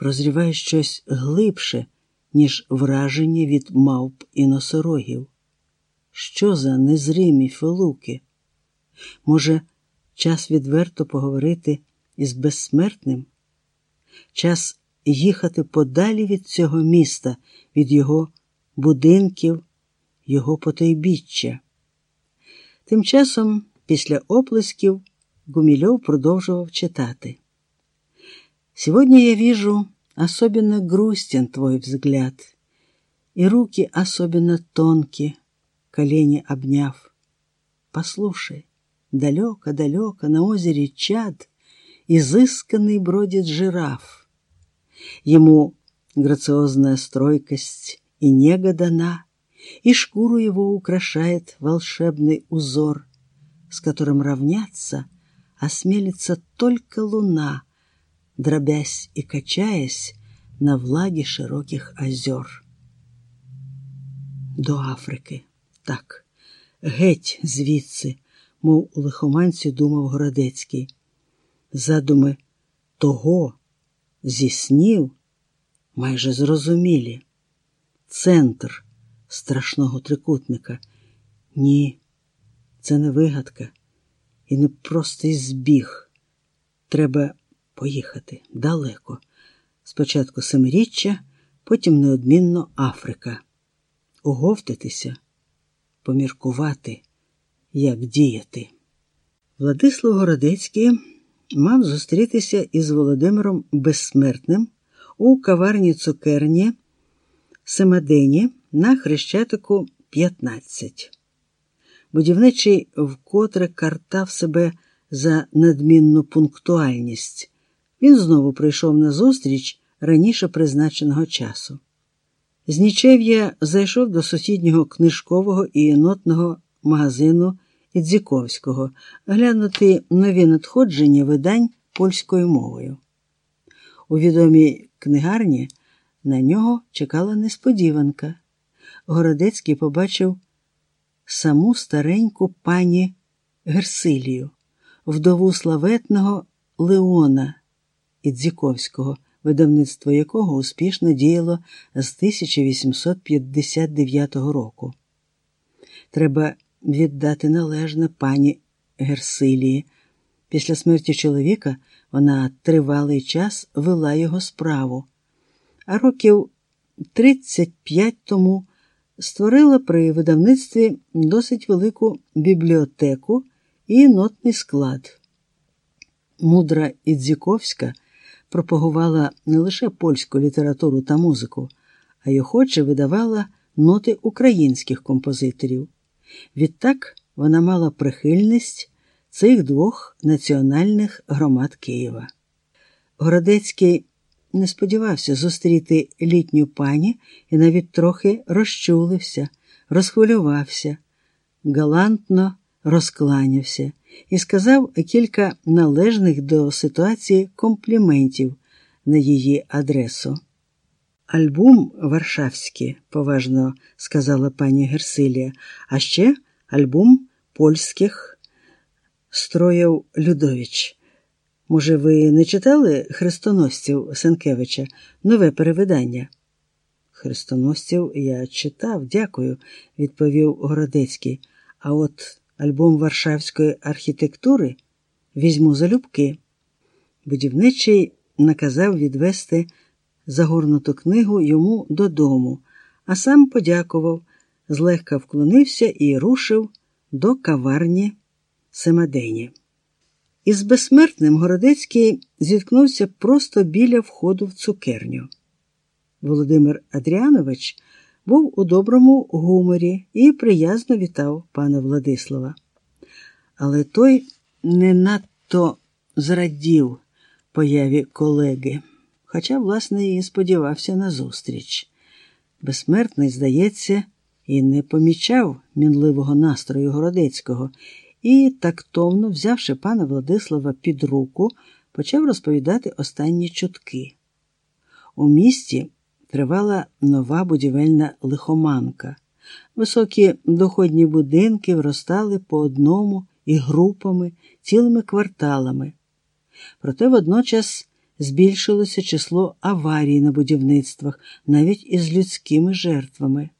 прозріває щось глибше, ніж враження від мавп і носорогів. Що за незримі филуки? Може, час відверто поговорити із безсмертним? Час їхати подалі від цього міста, від його будинків, його потойбіччя. Тим часом, після оплесків, Гумильов продовжував читати. «Сегодня я вижу особенно грустен твой взгляд, и руки особенно тонкие, колени обняв. Послушай, далеко-далеко на озере Чад изысканный бродит жираф. Ему грациозная стройкость и нега дана, и шкуру его украшает волшебный узор, с которым равняться осмелится только луна, дробясь и качаясь на влаге широких озер. До Африки, так, геть звідси, мов у лихоманці думав Городецький. Задуми того зі снів майже зрозумілі. Центр страшного трикутника. Ні, це не вигадка і не простий збіг. Треба поїхати далеко. Спочатку семиріччя, потім неодмінно Африка. Оговтатися, поміркувати, як діяти. Владислав Городецький мав зустрітися із Володимиром Безсмертним у каварні цукерні Семадені на Хрещатику 15. Будівничий вкотре картав себе за надмінну пунктуальність. Він знову прийшов на зустріч раніше призначеного часу. З нічев'я зайшов до сусіднього книжкового і єнотного магазину Ідзіковського глянути нові надходження видань польською мовою. У відомій книгарні на нього чекала несподіванка. Городецький побачив саму стареньку пані Герсилію, вдову славетного Леона Ідзіковського, видавництво якого успішно діяло з 1859 року. Треба віддати належне пані Герсилії. Після смерті чоловіка вона тривалий час вела його справу, а років 35 тому створила при видавництві досить велику бібліотеку і нотний склад. Мудра Ідзіковська пропагувала не лише польську літературу та музику, а й охоче видавала ноти українських композиторів. Відтак вона мала прихильність цих двох національних громад Києва. Городецький не сподівався зустріти літню пані і навіть трохи розчулився, розхвилювався, галантно розкланявся і сказав кілька належних до ситуації компліментів на її адресу. Альбом Варшавський, поважно сказала пані Герсилія, а ще альбом польських строїв Людович. Може, ви не читали хрестоносців Сенкевича, нове перевидання? Хрестоносців я читав, дякую, відповів Городецький. А от альбом Варшавської архітектури візьму залюбки. Будівничий наказав відвести загорнуту книгу йому додому, а сам подякував, злегка вклонився і рушив до каварні Семадені. Із безсмертним Городецький зіткнувся просто біля входу в цукерню. Володимир Адріанович був у доброму гуморі і приязно вітав пана Владислава. Але той не надто зрадів появі колеги, хоча, власне, і сподівався на зустріч. Безсмертний, здається, і не помічав мінливого настрою Городецького і, тактовно взявши пана Владислава під руку, почав розповідати останні чутки. У місті тривала нова будівельна лихоманка. Високі доходні будинки вростали по одному і групами, цілими кварталами. Проте водночас збільшилося число аварій на будівництвах, навіть із людськими жертвами.